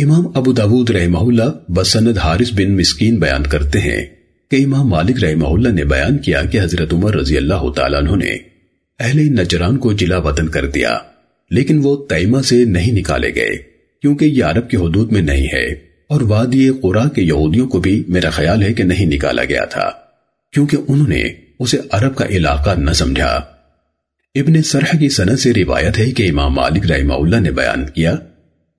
इमाम अबू दाऊद रहमहुल्ला बसनद हारिस बिन मिस्कीन बयान करते हैं कि इमाम मालिक रहमहुल्ला ने बयान किया कि हज़रत उमर रज़ी अल्लाह तु ने अहले नजरान को जिला वतन कर दिया, लेकिन वो तैमा से नहीं निकाले गए, क्योंकि ये अरब के हदूद में नहीं है, और वादी कुरा के यहूदियों को भी मेरा ख्याल है कि नहीं निकाला गया था, क्योंकि उन्होंने उसे अरब का इलाका न समझा। इब्ने सरह की सनत से रिवायत है कि इमाम मालिक रहमाउल्ला ने बयान किया